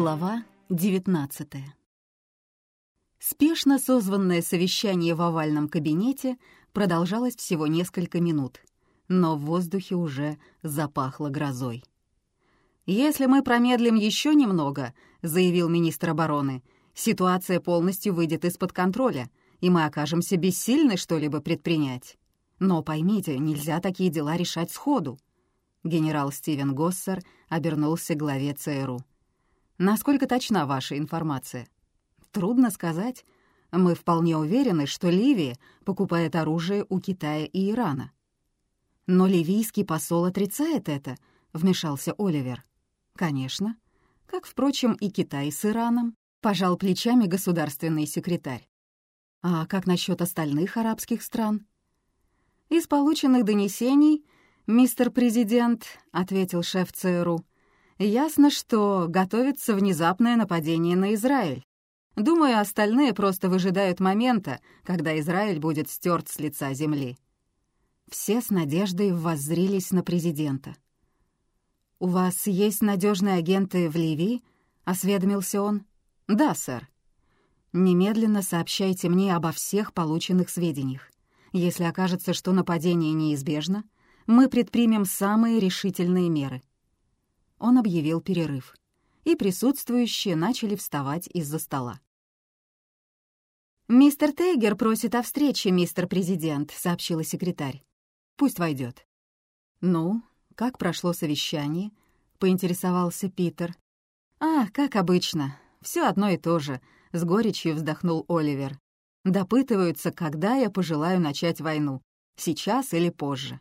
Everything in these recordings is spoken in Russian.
Глава 19 Спешно созванное совещание в овальном кабинете продолжалось всего несколько минут, но в воздухе уже запахло грозой. «Если мы промедлим еще немного», — заявил министр обороны, «ситуация полностью выйдет из-под контроля, и мы окажемся бессильны что-либо предпринять. Но поймите, нельзя такие дела решать сходу». Генерал Стивен Госсер обернулся к главе ЦРУ. «Насколько точна ваша информация?» «Трудно сказать. Мы вполне уверены, что Ливия покупает оружие у Китая и Ирана». «Но ливийский посол отрицает это», — вмешался Оливер. «Конечно. Как, впрочем, и Китай с Ираном», — пожал плечами государственный секретарь. «А как насчет остальных арабских стран?» «Из полученных донесений, мистер президент», — ответил шеф ЦРУ, Ясно, что готовится внезапное нападение на Израиль. Думаю, остальные просто выжидают момента, когда Израиль будет стерт с лица земли. Все с надеждой воззрились на президента. «У вас есть надежные агенты в Ливии?» — осведомился он. «Да, сэр». «Немедленно сообщайте мне обо всех полученных сведениях. Если окажется, что нападение неизбежно, мы предпримем самые решительные меры он объявил перерыв, и присутствующие начали вставать из-за стола. «Мистер Тейгер просит о встрече, мистер президент», — сообщила секретарь. «Пусть войдет». «Ну, как прошло совещание?» — поинтересовался Питер. «А, как обычно, все одно и то же», — с горечью вздохнул Оливер. «Допытываются, когда я пожелаю начать войну, сейчас или позже».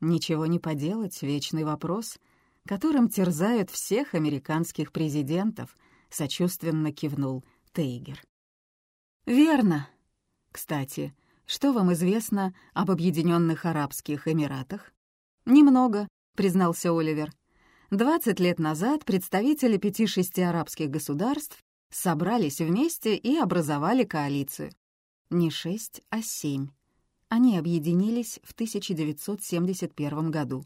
«Ничего не поделать, вечный вопрос», которым терзают всех американских президентов», — сочувственно кивнул Тейгер. «Верно. Кстати, что вам известно об Объединенных Арабских Эмиратах?» «Немного», — признался Оливер. «Двадцать лет назад представители пяти-шести арабских государств собрались вместе и образовали коалицию. Не шесть, а семь. Они объединились в 1971 году.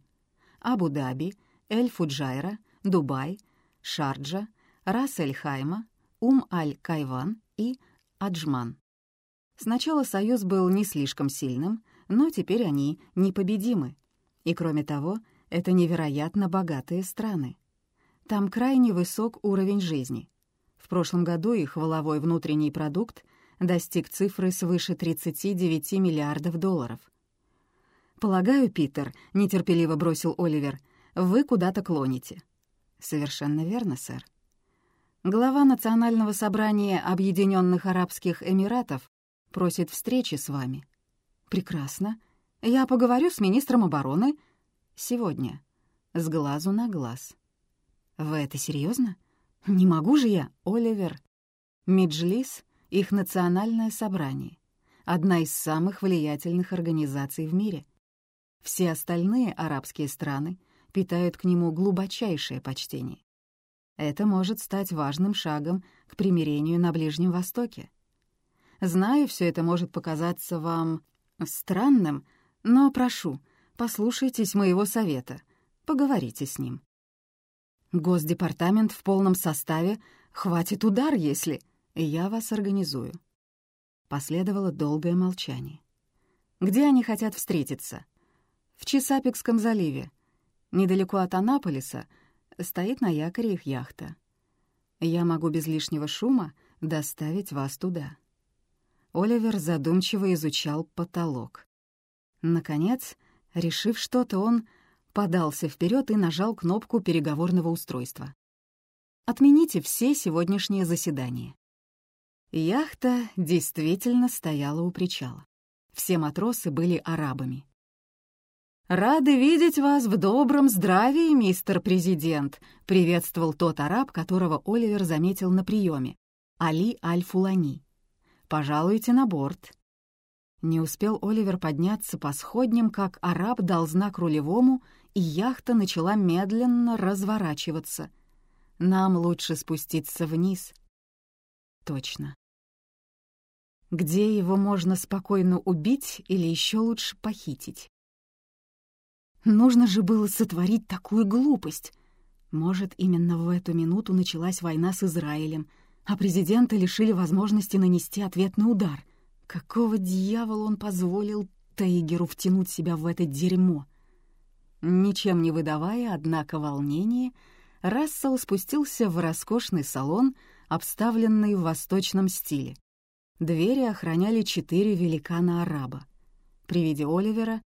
Абу-Даби — Эль-Фуджайра, Дубай, Шарджа, Рас-эль-Хайма, Ум-аль-Кайван и Аджман. Сначала союз был не слишком сильным, но теперь они непобедимы. И кроме того, это невероятно богатые страны. Там крайне высок уровень жизни. В прошлом году их валовой внутренний продукт достиг цифры свыше 39 миллиардов долларов. «Полагаю, Питер», — нетерпеливо бросил Оливер, — вы куда-то клоните». «Совершенно верно, сэр». Глава Национального собрания Объединенных Арабских Эмиратов просит встречи с вами. Прекрасно. Я поговорю с министром обороны сегодня, с глазу на глаз. Вы это серьезно? Не могу же я, Оливер. Меджлис — их национальное собрание, одна из самых влиятельных организаций в мире. Все остальные арабские страны питают к нему глубочайшее почтение. Это может стать важным шагом к примирению на Ближнем Востоке. Знаю, все это может показаться вам странным, но прошу, послушайтесь моего совета, поговорите с ним. Госдепартамент в полном составе, хватит удар, если... Я вас организую. Последовало долгое молчание. Где они хотят встретиться? В Чесапикском заливе. Недалеко от Анаполиса стоит на якоре их яхта. Я могу без лишнего шума доставить вас туда». Оливер задумчиво изучал потолок. Наконец, решив что-то, он подался вперед и нажал кнопку переговорного устройства. «Отмените все сегодняшние заседания». Яхта действительно стояла у причала. Все матросы были арабами. «Рады видеть вас в добром здравии, мистер президент», — приветствовал тот араб, которого Оливер заметил на приеме, Али Аль-Фулани. «Пожалуйте на борт». Не успел Оливер подняться по сходням, как араб дал знак рулевому, и яхта начала медленно разворачиваться. «Нам лучше спуститься вниз». «Точно». Где его можно спокойно убить или еще лучше похитить? Нужно же было сотворить такую глупость. Может, именно в эту минуту началась война с Израилем, а президента лишили возможности нанести ответный удар. Какого дьявола он позволил Тейгеру втянуть себя в это дерьмо? Ничем не выдавая, однако, волнение, Рассел спустился в роскошный салон, обставленный в восточном стиле. Двери охраняли четыре великана-араба. При виде Оливера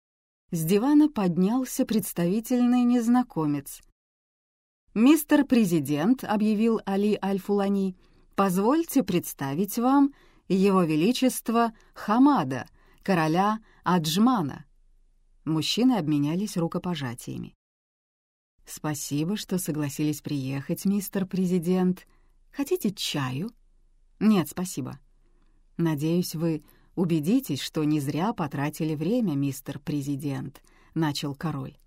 с дивана поднялся представительный незнакомец. «Мистер Президент», — объявил Али Аль-Фулани, — «позвольте представить вам Его Величество Хамада, короля Аджмана». Мужчины обменялись рукопожатиями. «Спасибо, что согласились приехать, мистер Президент. Хотите чаю?» «Нет, спасибо. Надеюсь, вы убедитесь, что не зря потратили время, мистер Президент», — начал король.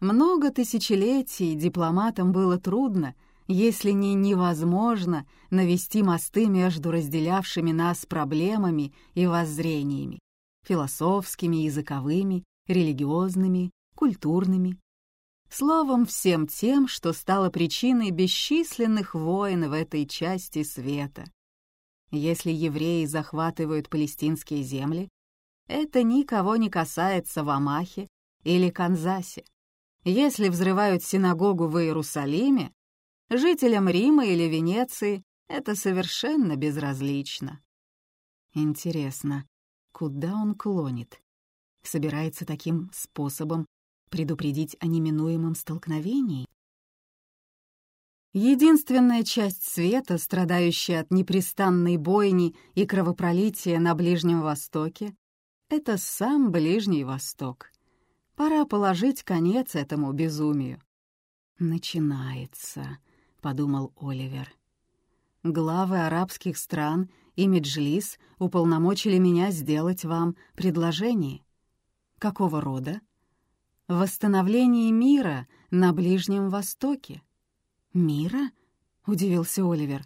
«Много тысячелетий дипломатам было трудно, если не невозможно, навести мосты между разделявшими нас проблемами и воззрениями, философскими, языковыми, религиозными, культурными. Словом, всем тем, что стало причиной бесчисленных войн в этой части света. Если евреи захватывают палестинские земли, это никого не касается в Амахе или Канзасе. Если взрывают синагогу в Иерусалиме, жителям Рима или Венеции это совершенно безразлично. Интересно, куда он клонит? Собирается таким способом предупредить о неминуемом столкновении? Единственная часть света, страдающая от непрестанной бойни и кровопролития на Ближнем Востоке, — это сам Ближний Восток. Пора положить конец этому безумию. «Начинается», — подумал Оливер. «Главы арабских стран и Меджлис уполномочили меня сделать вам предложение. Какого рода? Восстановление мира на Ближнем Востоке. «Мира?» — удивился Оливер.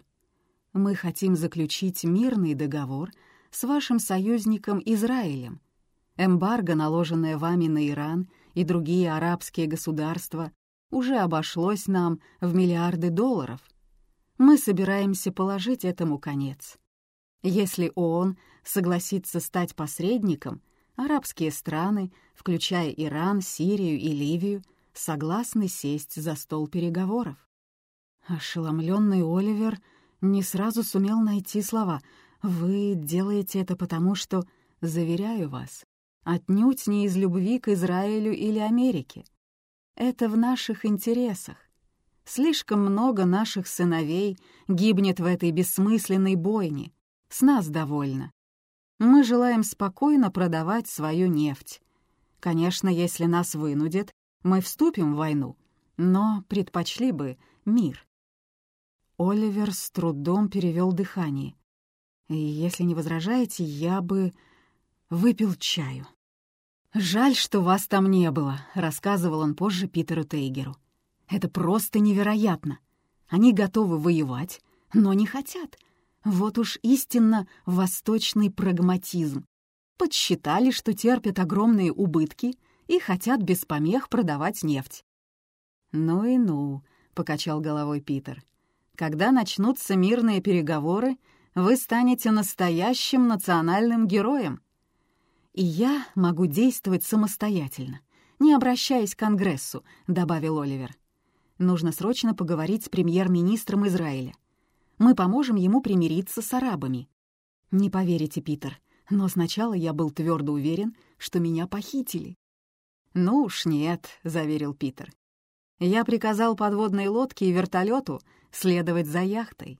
«Мы хотим заключить мирный договор с вашим союзником Израилем. Эмбарго, наложенное вами на Иран и другие арабские государства, уже обошлось нам в миллиарды долларов. Мы собираемся положить этому конец. Если ООН согласится стать посредником, арабские страны, включая Иран, Сирию и Ливию, согласны сесть за стол переговоров. Ошеломленный Оливер не сразу сумел найти слова. «Вы делаете это потому, что, заверяю вас, отнюдь не из любви к Израилю или Америке. Это в наших интересах. Слишком много наших сыновей гибнет в этой бессмысленной бойне. С нас довольно. Мы желаем спокойно продавать свою нефть. Конечно, если нас вынудят, мы вступим в войну, но предпочли бы мир. Оливер с трудом перевел дыхание. «Если не возражаете, я бы выпил чаю». «Жаль, что вас там не было», — рассказывал он позже Питеру Тейгеру. «Это просто невероятно. Они готовы воевать, но не хотят. Вот уж истинно восточный прагматизм. Подсчитали, что терпят огромные убытки и хотят без помех продавать нефть». «Ну и ну», — покачал головой Питер. Когда начнутся мирные переговоры, вы станете настоящим национальным героем. И я могу действовать самостоятельно, не обращаясь к Конгрессу», — добавил Оливер. «Нужно срочно поговорить с премьер-министром Израиля. Мы поможем ему примириться с арабами». «Не поверите, Питер, но сначала я был твердо уверен, что меня похитили». «Ну уж нет», — заверил Питер. «Я приказал подводной лодке и вертолету следовать за яхтой.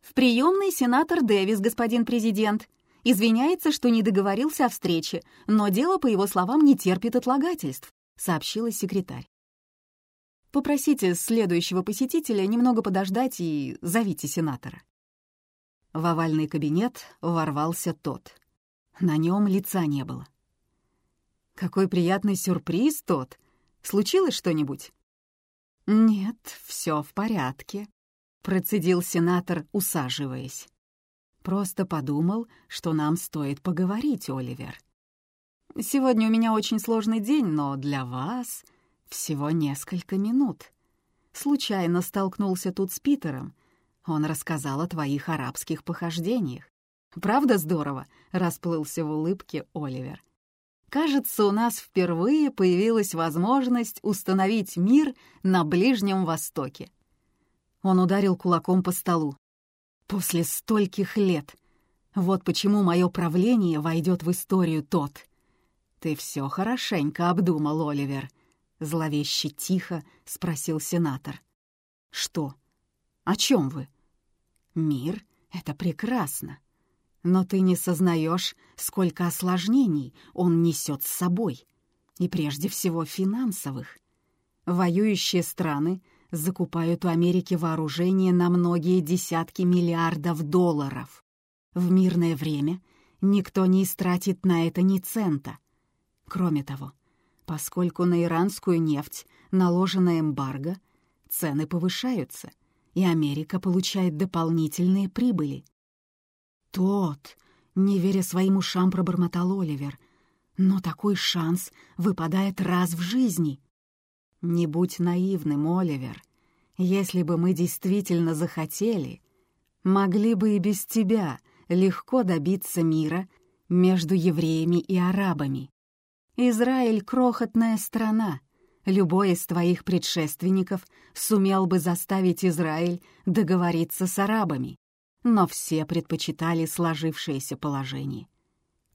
«В приемной сенатор Дэвис, господин президент. Извиняется, что не договорился о встрече, но дело, по его словам, не терпит отлагательств», — сообщила секретарь. «Попросите следующего посетителя немного подождать и зовите сенатора». В овальный кабинет ворвался тот. На нем лица не было. «Какой приятный сюрприз тот! Случилось что-нибудь?» «Нет, все в порядке», — процедил сенатор, усаживаясь. «Просто подумал, что нам стоит поговорить, Оливер. Сегодня у меня очень сложный день, но для вас всего несколько минут. Случайно столкнулся тут с Питером. Он рассказал о твоих арабских похождениях. Правда здорово?» — расплылся в улыбке Оливер. «Кажется, у нас впервые появилась возможность установить мир на Ближнем Востоке». Он ударил кулаком по столу. «После стольких лет! Вот почему мое правление войдет в историю тот». «Ты все хорошенько обдумал, Оливер», — зловеще тихо спросил сенатор. «Что? О чем вы?» «Мир — это прекрасно. Но ты не сознаешь, сколько осложнений он несет с собой, и прежде всего финансовых. Воюющие страны закупают у Америки вооружение на многие десятки миллиардов долларов. В мирное время никто не истратит на это ни цента. Кроме того, поскольку на иранскую нефть наложена эмбарго, цены повышаются, и Америка получает дополнительные прибыли. «Тот!» — не веря своим ушам, пробормотал Оливер. «Но такой шанс выпадает раз в жизни». «Не будь наивным, Оливер. Если бы мы действительно захотели, могли бы и без тебя легко добиться мира между евреями и арабами. Израиль — крохотная страна. Любой из твоих предшественников сумел бы заставить Израиль договориться с арабами но все предпочитали сложившееся положение.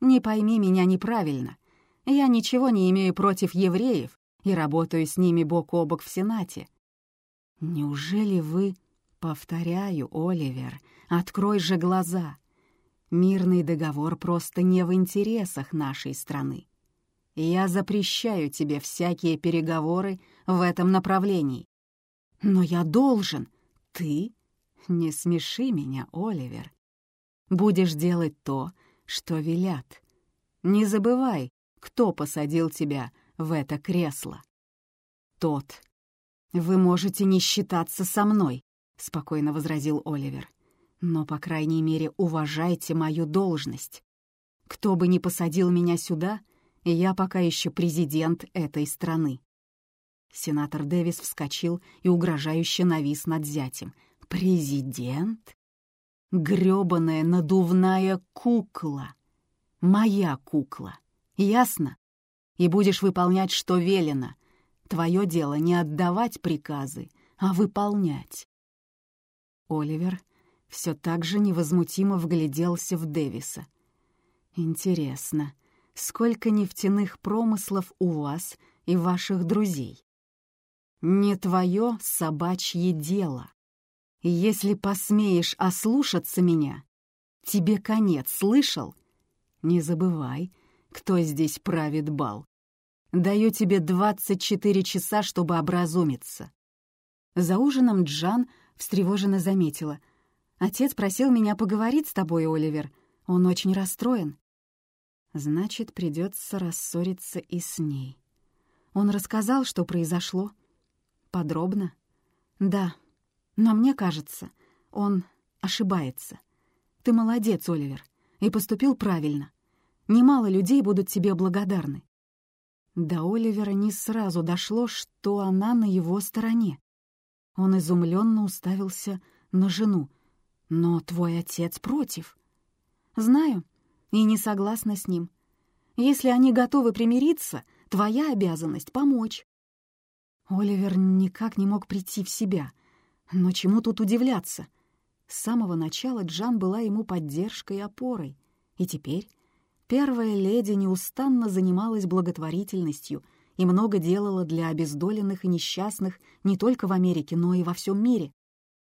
Не пойми меня неправильно. Я ничего не имею против евреев и работаю с ними бок о бок в Сенате. Неужели вы... Повторяю, Оливер, открой же глаза. Мирный договор просто не в интересах нашей страны. Я запрещаю тебе всякие переговоры в этом направлении. Но я должен. Ты не смеши меня, Оливер. Будешь делать то, что велят. Не забывай, кто посадил тебя в это кресло. Тот. Вы можете не считаться со мной, спокойно возразил Оливер. Но, по крайней мере, уважайте мою должность. Кто бы ни посадил меня сюда, я пока еще президент этой страны. Сенатор Дэвис вскочил и угрожающе навис над зятем, Президент? грёбаная надувная кукла. Моя кукла. Ясно? И будешь выполнять, что велено. Твое дело не отдавать приказы, а выполнять. Оливер все так же невозмутимо вгляделся в Дэвиса. «Интересно, сколько нефтяных промыслов у вас и ваших друзей?» «Не твое собачье дело. Если посмеешь ослушаться меня, тебе конец, слышал? Не забывай, кто здесь правит бал. Даю тебе 24 часа, чтобы образумиться. За ужином Джан встревоженно заметила. «Отец просил меня поговорить с тобой, Оливер. Он очень расстроен». Значит, придется рассориться и с ней. Он рассказал, что произошло. Подробно? Да, но мне кажется, он ошибается. Ты молодец, Оливер, и поступил правильно. Немало людей будут тебе благодарны. До Оливера не сразу дошло, что она на его стороне. Он изумленно уставился на жену. «Но твой отец против». «Знаю, и не согласна с ним. Если они готовы примириться, твоя обязанность — помочь». Оливер никак не мог прийти в себя — но чему тут удивляться? С самого начала Джан была ему поддержкой и опорой. И теперь первая леди неустанно занималась благотворительностью и много делала для обездоленных и несчастных не только в Америке, но и во всем мире.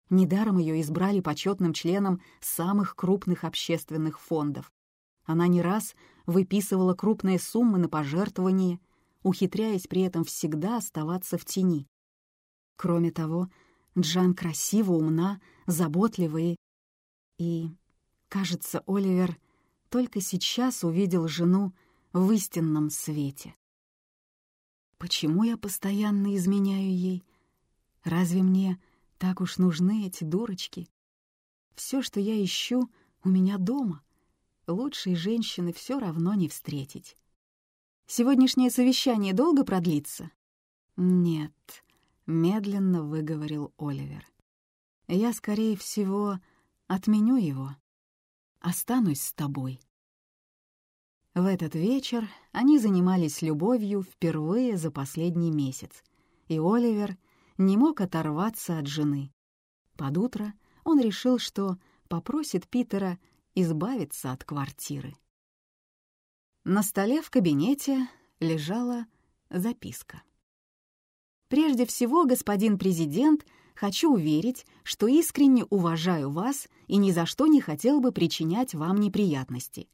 Недаром ее избрали почетным членом самых крупных общественных фондов. Она не раз выписывала крупные суммы на пожертвования, ухитряясь при этом всегда оставаться в тени. Кроме того, Джан красива, умна, заботлива и... И, кажется, Оливер только сейчас увидел жену в истинном свете. Почему я постоянно изменяю ей? Разве мне так уж нужны эти дурочки? Все, что я ищу, у меня дома. Лучшей женщины все равно не встретить. Сегодняшнее совещание долго продлится? Нет, медленно выговорил Оливер. «Я, скорее всего, отменю его. Останусь с тобой». В этот вечер они занимались любовью впервые за последний месяц, и Оливер не мог оторваться от жены. Под утро он решил, что попросит Питера избавиться от квартиры. На столе в кабинете лежала записка. «Прежде всего, господин президент, хочу уверить, что искренне уважаю вас и ни за что не хотел бы причинять вам неприятности.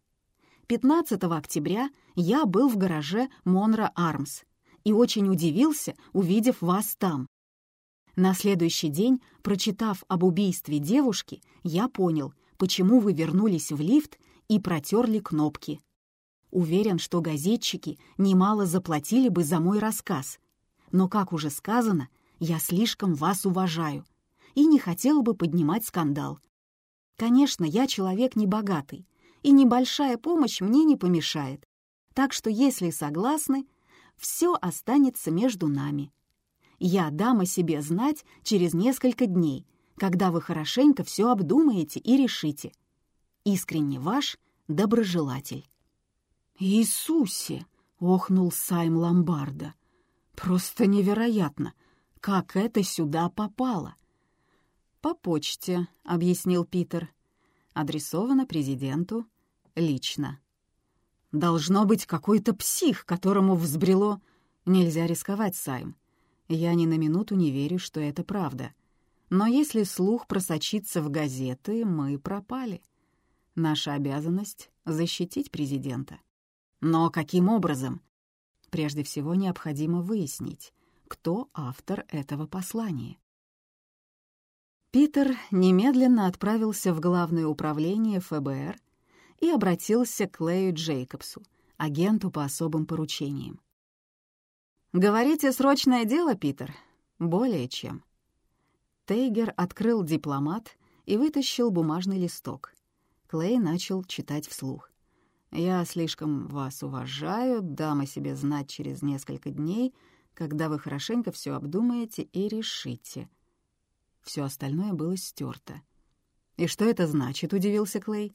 15 октября я был в гараже Монро Армс и очень удивился, увидев вас там. На следующий день, прочитав об убийстве девушки, я понял, почему вы вернулись в лифт и протерли кнопки. Уверен, что газетчики немало заплатили бы за мой рассказ. Но, как уже сказано, я слишком вас уважаю и не хотел бы поднимать скандал. Конечно, я человек небогатый, и небольшая помощь мне не помешает. Так что, если согласны, все останется между нами. Я дам о себе знать через несколько дней, когда вы хорошенько все обдумаете и решите. Искренне ваш доброжелатель. «Иисусе!» — охнул Сайм Ломбарда. «Просто невероятно! Как это сюда попало?» «По почте», — объяснил Питер. «Адресовано президенту лично. Должно быть какой-то псих, которому взбрело. Нельзя рисковать, Сайм. Я ни на минуту не верю, что это правда. Но если слух просочится в газеты, мы пропали. Наша обязанность — защитить президента. Но каким образом? Прежде всего необходимо выяснить, кто автор этого послания. Питер немедленно отправился в Главное управление ФБР и обратился к Лею Джейкобсу, агенту по особым поручениям. «Говорите, срочное дело, Питер?» «Более чем». Тейгер открыл дипломат и вытащил бумажный листок. Клей начал читать вслух. «Я слишком вас уважаю, дам о себе знать через несколько дней, когда вы хорошенько все обдумаете и решите». Все остальное было стерто. «И что это значит?» — удивился Клей.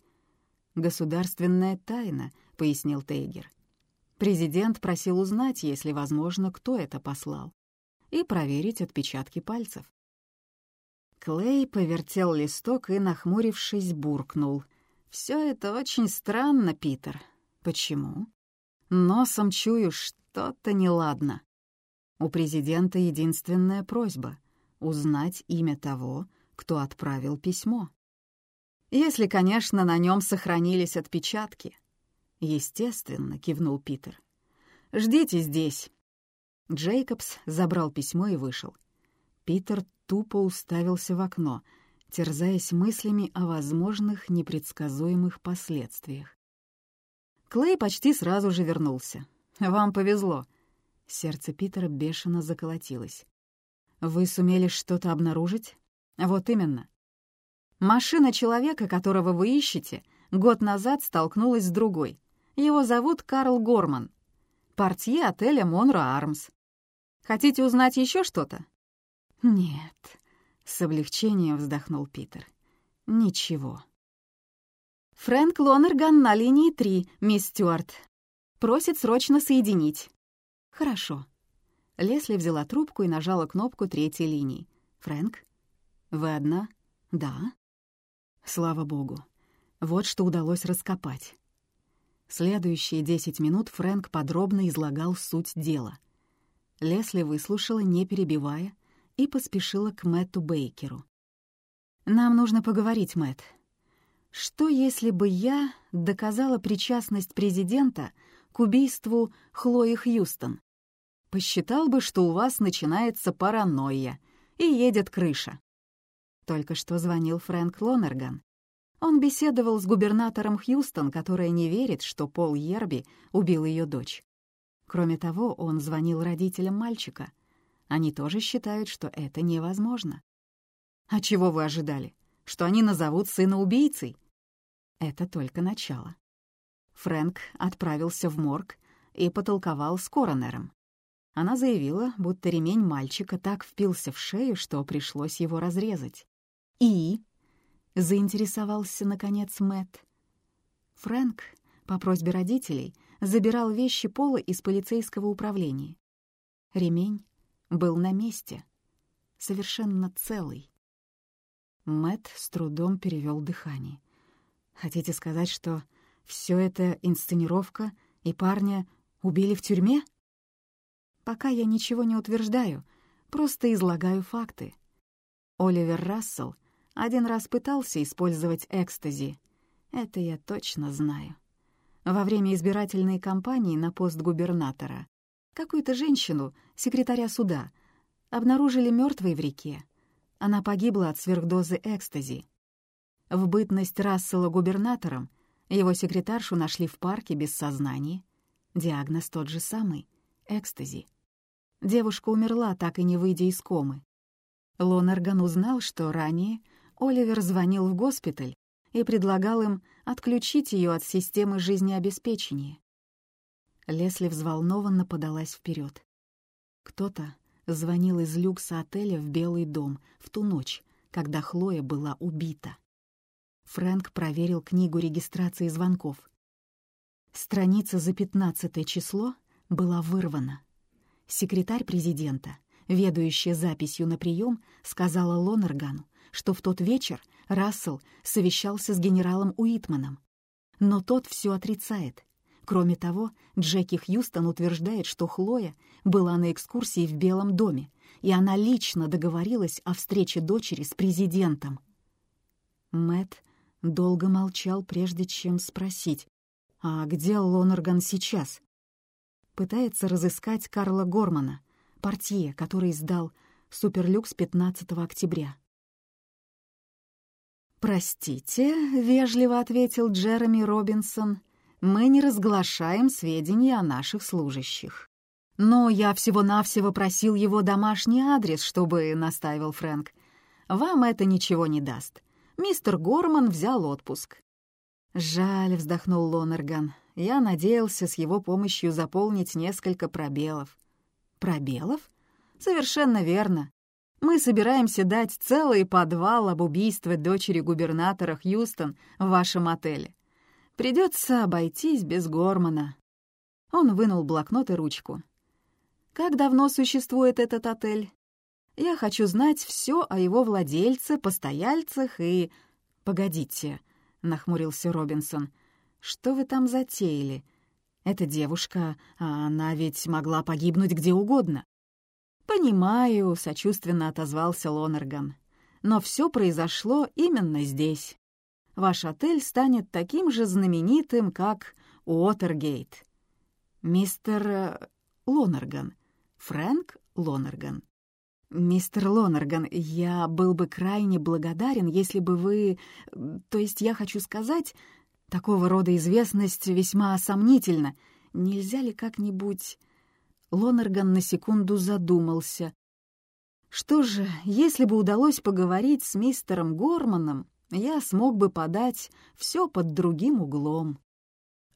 «Государственная тайна», — пояснил Тейгер. Президент просил узнать, если возможно, кто это послал, и проверить отпечатки пальцев. Клей повертел листок и, нахмурившись, буркнул. «Все это очень странно, Питер. Почему?» «Носом чую, что-то неладно. У президента единственная просьба — узнать имя того, кто отправил письмо. Если, конечно, на нем сохранились отпечатки. Естественно, кивнул Питер. Ждите здесь. Джейкобс забрал письмо и вышел. Питер тупо уставился в окно, терзаясь мыслями о возможных непредсказуемых последствиях. Клей почти сразу же вернулся. «Вам повезло». Сердце Питера бешено заколотилось. «Вы сумели что-то обнаружить?» «Вот именно. Машина человека, которого вы ищете, год назад столкнулась с другой. Его зовут Карл Горман. Портье отеля Монро Армс. Хотите узнать еще что-то? Нет. С облегчением вздохнул Питер. Ничего. Фрэнк Лонерган на линии 3, мисс Стюарт. Просит срочно соединить. Хорошо. Лесли взяла трубку и нажала кнопку третьей линии. «Фрэнк? Вы одна?» «Да». Слава богу. Вот что удалось раскопать. Следующие десять минут Фрэнк подробно излагал суть дела. Лесли выслушала, не перебивая, и поспешила к Мэтту Бейкеру. «Нам нужно поговорить, Мэтт. Что, если бы я доказала причастность президента к убийству Хлои Хьюстон? Посчитал бы, что у вас начинается паранойя и едет крыша. Только что звонил Фрэнк Лонерган. Он беседовал с губернатором Хьюстон, которая не верит, что Пол Ерби убил ее дочь. Кроме того, он звонил родителям мальчика. Они тоже считают, что это невозможно. А чего вы ожидали? Что они назовут сына убийцей? Это только начало. Фрэнк отправился в морг и потолковал с коронером. Она заявила, будто ремень мальчика так впился в шею, что пришлось его разрезать. «И?» — заинтересовался, наконец, Мэтт. Фрэнк, по просьбе родителей, забирал вещи Пола из полицейского управления. Ремень был на месте, совершенно целый. Мэт с трудом перевел дыхание. «Хотите сказать, что все это инсценировка, и парня убили в тюрьме?» «Пока я ничего не утверждаю, просто излагаю факты. Оливер Рассел один раз пытался использовать экстази. Это я точно знаю. Во время избирательной кампании на пост губернатора какую-то женщину, секретаря суда, обнаружили мертвой в реке. Она погибла от сверхдозы экстази. В бытность Рассела губернатором его секретаршу нашли в парке без сознания. Диагноз тот же самый — экстази. Девушка умерла, так и не выйдя из комы. Лонерган узнал, что ранее Оливер звонил в госпиталь и предлагал им отключить ее от системы жизнеобеспечения. Лесли взволнованно подалась вперед. Кто-то звонил из люкса отеля в Белый дом в ту ночь, когда Хлоя была убита. Фрэнк проверил книгу регистрации звонков. Страница за 15 число была вырвана. Секретарь президента, ведущая записью на прием, сказала Лонергану, что в тот вечер Рассел совещался с генералом Уитманом. Но тот все отрицает. Кроме того, Джеки Хьюстон утверждает, что Хлоя была на экскурсии в Белом доме, и она лично договорилась о встрече дочери с президентом. Мэт долго молчал, прежде чем спросить, «А где Лонерган сейчас?» Пытается разыскать Карла Гормана, портье, который сдал «Суперлюкс» 15 октября. «Простите», — вежливо ответил Джереми Робинсон, «мы не разглашаем сведения о наших служащих». «Но я всего-навсего просил его домашний адрес, чтобы...» — настаивал Фрэнк. «Вам это ничего не даст. Мистер Горман взял отпуск». «Жаль», — вздохнул Лонерган. «Я надеялся с его помощью заполнить несколько пробелов». «Пробелов?» «Совершенно верно. Мы собираемся дать целый подвал об убийстве дочери губернатора Хьюстон в вашем отеле. Придется обойтись без Гормана». Он вынул блокнот и ручку. «Как давно существует этот отель? Я хочу знать все о его владельце, постояльцах и...» «Погодите», — нахмурился Робинсон. «Что вы там затеяли? Эта девушка, она ведь могла погибнуть где угодно. «Понимаю», — сочувственно отозвался Лонерган. «Но все произошло именно здесь. Ваш отель станет таким же знаменитым, как Уотергейт». «Мистер э, Лонерган. Фрэнк Лонерган». «Мистер Лонерган, я был бы крайне благодарен, если бы вы... То есть я хочу сказать, такого рода известность весьма сомнительна. Нельзя ли как-нибудь...» Лонерган на секунду задумался. Что же, если бы удалось поговорить с мистером Горманом, я смог бы подать все под другим углом.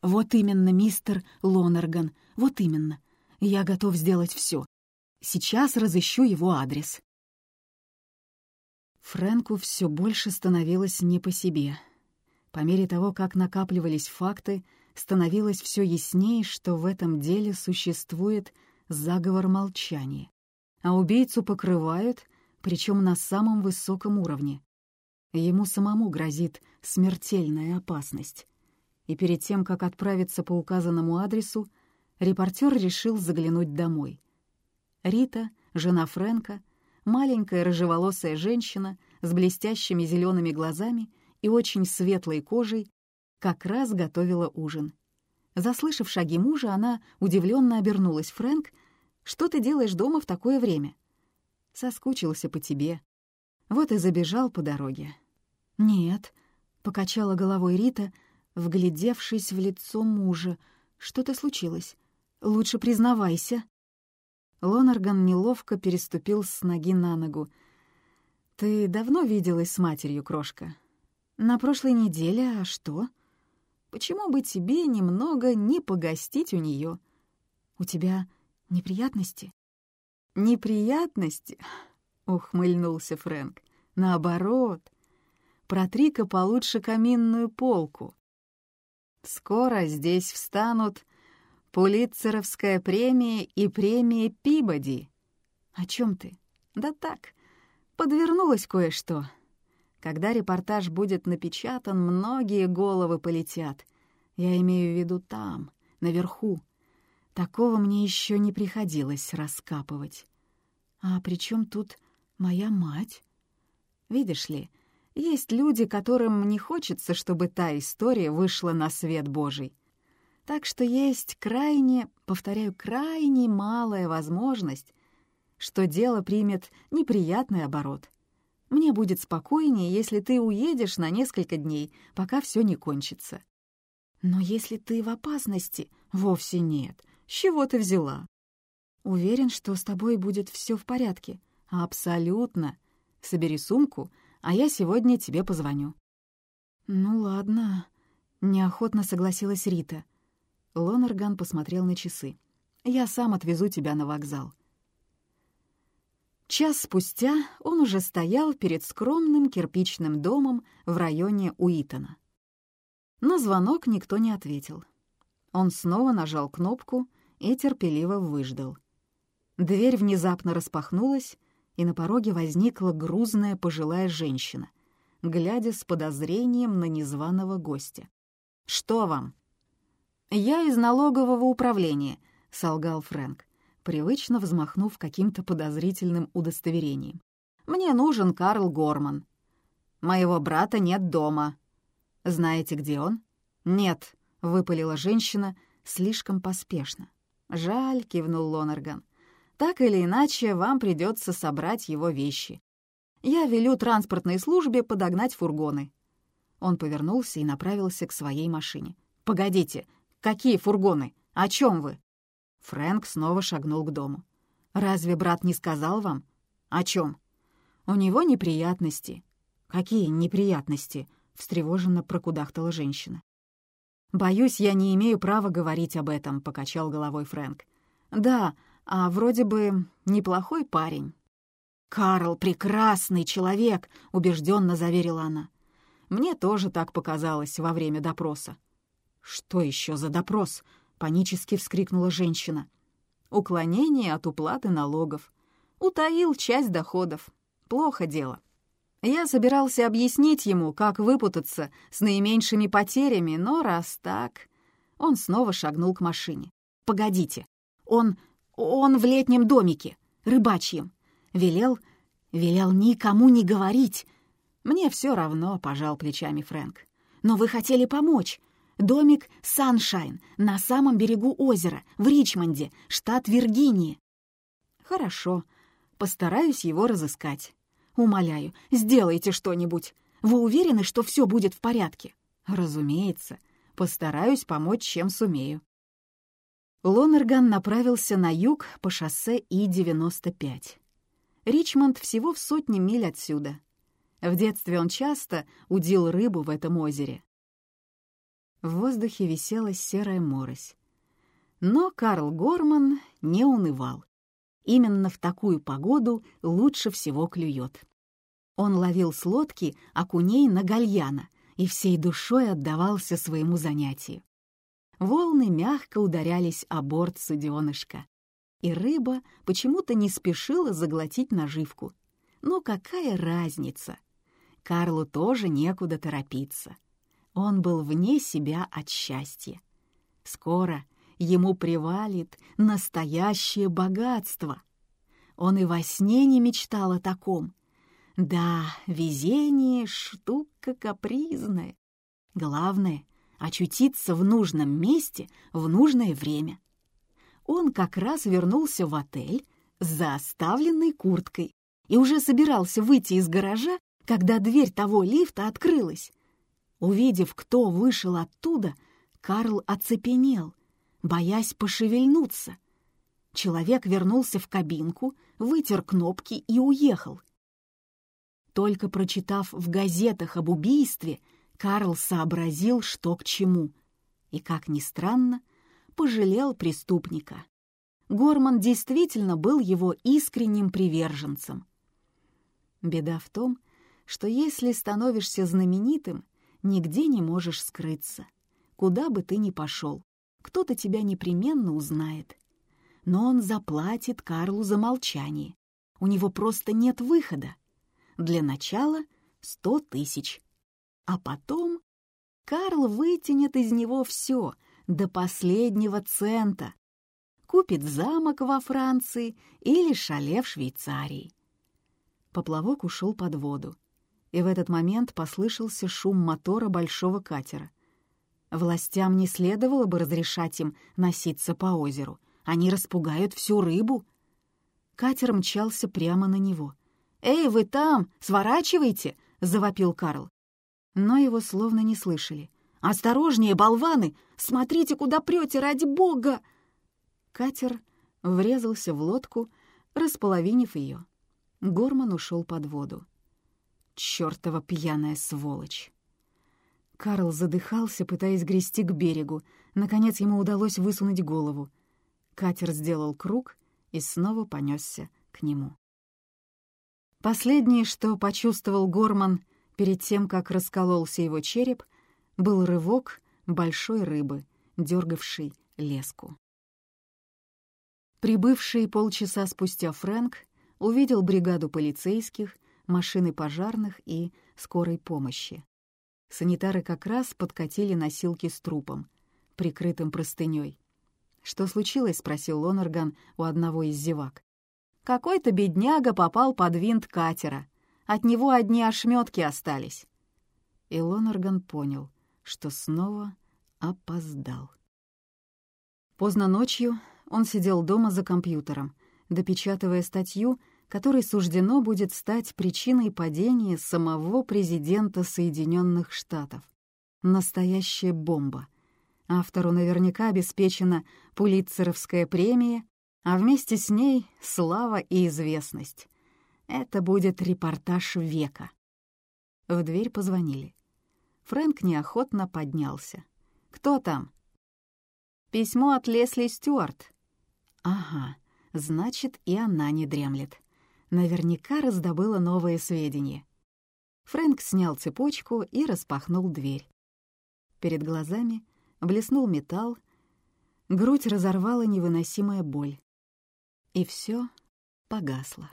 Вот именно, мистер Лонерган, вот именно. Я готов сделать все. Сейчас разыщу его адрес. Фрэнку все больше становилось не по себе. По мере того, как накапливались факты, становилось все яснее, что в этом деле существует заговор молчания, а убийцу покрывают, причем на самом высоком уровне. Ему самому грозит смертельная опасность. И перед тем, как отправиться по указанному адресу, репортер решил заглянуть домой. Рита, жена Фрэнка, маленькая рыжеволосая женщина с блестящими зелеными глазами и очень светлой кожей, как раз готовила ужин — Заслышав шаги мужа, она удивленно обернулась. «Фрэнк, что ты делаешь дома в такое время?» «Соскучился по тебе. Вот и забежал по дороге». «Нет», — покачала головой Рита, вглядевшись в лицо мужа. «Что-то случилось. Лучше признавайся». Лонарган неловко переступил с ноги на ногу. «Ты давно виделась с матерью, крошка?» «На прошлой неделе, а что?» Почему бы тебе немного не погостить у нее? У тебя Неприятности?» «Неприятности?» — ухмыльнулся Фрэнк. «Наоборот, протри-ка получше каминную полку. Скоро здесь встанут Пулитцеровская премия и премия Пибоди. О чем ты? Да так, подвернулось кое-что. Когда репортаж будет напечатан, многие головы полетят. Я имею в виду там, наверху. Такого мне еще не приходилось раскапывать. А при чем тут моя мать? Видишь ли, есть люди, которым не хочется, чтобы та история вышла на свет Божий. Так что есть крайне, повторяю, крайне малая возможность, что дело примет неприятный оборот. Мне будет спокойнее, если ты уедешь на несколько дней, пока все не кончится. Но если ты в опасности, вовсе нет. С чего ты взяла? Уверен, что с тобой будет все в порядке. Абсолютно. Собери сумку — а я сегодня тебе позвоню». «Ну ладно», — неохотно согласилась Рита. Лонерган посмотрел на часы. «Я сам отвезу тебя на вокзал». Час спустя он уже стоял перед скромным кирпичным домом в районе Уитона. На звонок никто не ответил. Он снова нажал кнопку и терпеливо выждал. Дверь внезапно распахнулась, и на пороге возникла грузная пожилая женщина, глядя с подозрением на незваного гостя. «Что вам?» «Я из налогового управления», — солгал Фрэнк, привычно взмахнув каким-то подозрительным удостоверением. «Мне нужен Карл Горман. Моего брата нет дома. Знаете, где он?» «Нет», — выпалила женщина слишком поспешно. «Жаль», — кивнул Лонерган. Так или иначе, вам придется собрать его вещи. Я велю транспортной службе подогнать фургоны». Он повернулся и направился к своей машине. «Погодите, какие фургоны? О чем вы?» Фрэнк снова шагнул к дому. «Разве брат не сказал вам? О чем? «У него неприятности». «Какие неприятности?» — встревоженно прокудахтала женщина. «Боюсь, я не имею права говорить об этом», — покачал головой Фрэнк. «Да, а вроде бы неплохой парень. «Карл — прекрасный человек», — убежденно заверила она. Мне тоже так показалось во время допроса. «Что еще за допрос?» — панически вскрикнула женщина. «Уклонение от уплаты налогов. Утаил часть доходов. Плохо дело. Я собирался объяснить ему, как выпутаться с наименьшими потерями, но раз так...» Он снова шагнул к машине. «Погодите, он он в летнем домике, рыбачьем. Велел, велел никому не говорить. Мне все равно, пожал плечами Фрэнк. Но вы хотели помочь. Домик Саншайн на самом берегу озера, в Ричмонде, штат Виргиния. Хорошо, постараюсь его разыскать. Умоляю, сделайте что-нибудь. Вы уверены, что все будет в порядке? Разумеется, постараюсь помочь, чем сумею. Лонерган направился на юг по шоссе И-95. Ричмонд всего в сотне миль отсюда. В детстве он часто удил рыбу в этом озере. В воздухе висела серая морось. Но Карл Горман не унывал. Именно в такую погоду лучше всего клюет. Он ловил с лодки окуней на гальяна и всей душой отдавался своему занятию. Волны мягко ударялись о борт суденышка, и рыба почему-то не спешила заглотить наживку. Но какая разница? Карлу тоже некуда торопиться. Он был вне себя от счастья. Скоро ему привалит настоящее богатство. Он и во сне не мечтал о таком. Да, везение — штука капризная. Главное — очутиться в нужном месте в нужное время. Он как раз вернулся в отель с заставленной курткой и уже собирался выйти из гаража, когда дверь того лифта открылась. Увидев, кто вышел оттуда, Карл оцепенел, боясь пошевельнуться. Человек вернулся в кабинку, вытер кнопки и уехал. Только прочитав в газетах об убийстве, Карл сообразил, что к чему, и, как ни странно, пожалел преступника. Горман действительно был его искренним приверженцем. Беда в том, что если становишься знаменитым, нигде не можешь скрыться. Куда бы ты ни пошел, кто-то тебя непременно узнает. Но он заплатит Карлу за молчание. У него просто нет выхода. Для начала сто тысяч. А потом Карл вытянет из него все до последнего цента. Купит замок во Франции или шале в Швейцарии. Поплавок ушел под воду, и в этот момент послышался шум мотора большого катера. Властям не следовало бы разрешать им носиться по озеру. Они распугают всю рыбу. Катер мчался прямо на него. «Эй, вы там! Сворачивайте!» — завопил Карл. Но его словно не слышали. «Осторожнее, болваны! Смотрите, куда прете, ради бога!» Катер врезался в лодку, располовинив ее. Горман ушел под воду. Чёртова пьяная сволочь! Карл задыхался, пытаясь грести к берегу. Наконец ему удалось высунуть голову. Катер сделал круг и снова понесся к нему. Последнее, что почувствовал Горман перед тем, как раскололся его череп, был рывок большой рыбы, дергавшей леску. Прибывший полчаса спустя Фрэнк увидел бригаду полицейских, машины пожарных и скорой помощи. Санитары как раз подкатили носилки с трупом, прикрытым простыней. «Что случилось?» — спросил Лонерган у одного из зевак. «Какой-то бедняга попал под винт катера. От него одни ошметки остались». И Лонерган понял, что снова опоздал. Поздно ночью он сидел дома за компьютером, допечатывая статью — которой суждено будет стать причиной падения самого президента Соединенных Штатов. Настоящая бомба. Автору наверняка обеспечена Пулитцеровская премия, а вместе с ней слава и известность. Это будет репортаж века. В дверь позвонили. Фрэнк неохотно поднялся. «Кто там?» «Письмо от Лесли Стюарт». «Ага, значит, и она не дремлет» наверняка раздобыла новые сведения. Фрэнк снял цепочку и распахнул дверь. Перед глазами блеснул металл, грудь разорвала невыносимая боль. И все погасло.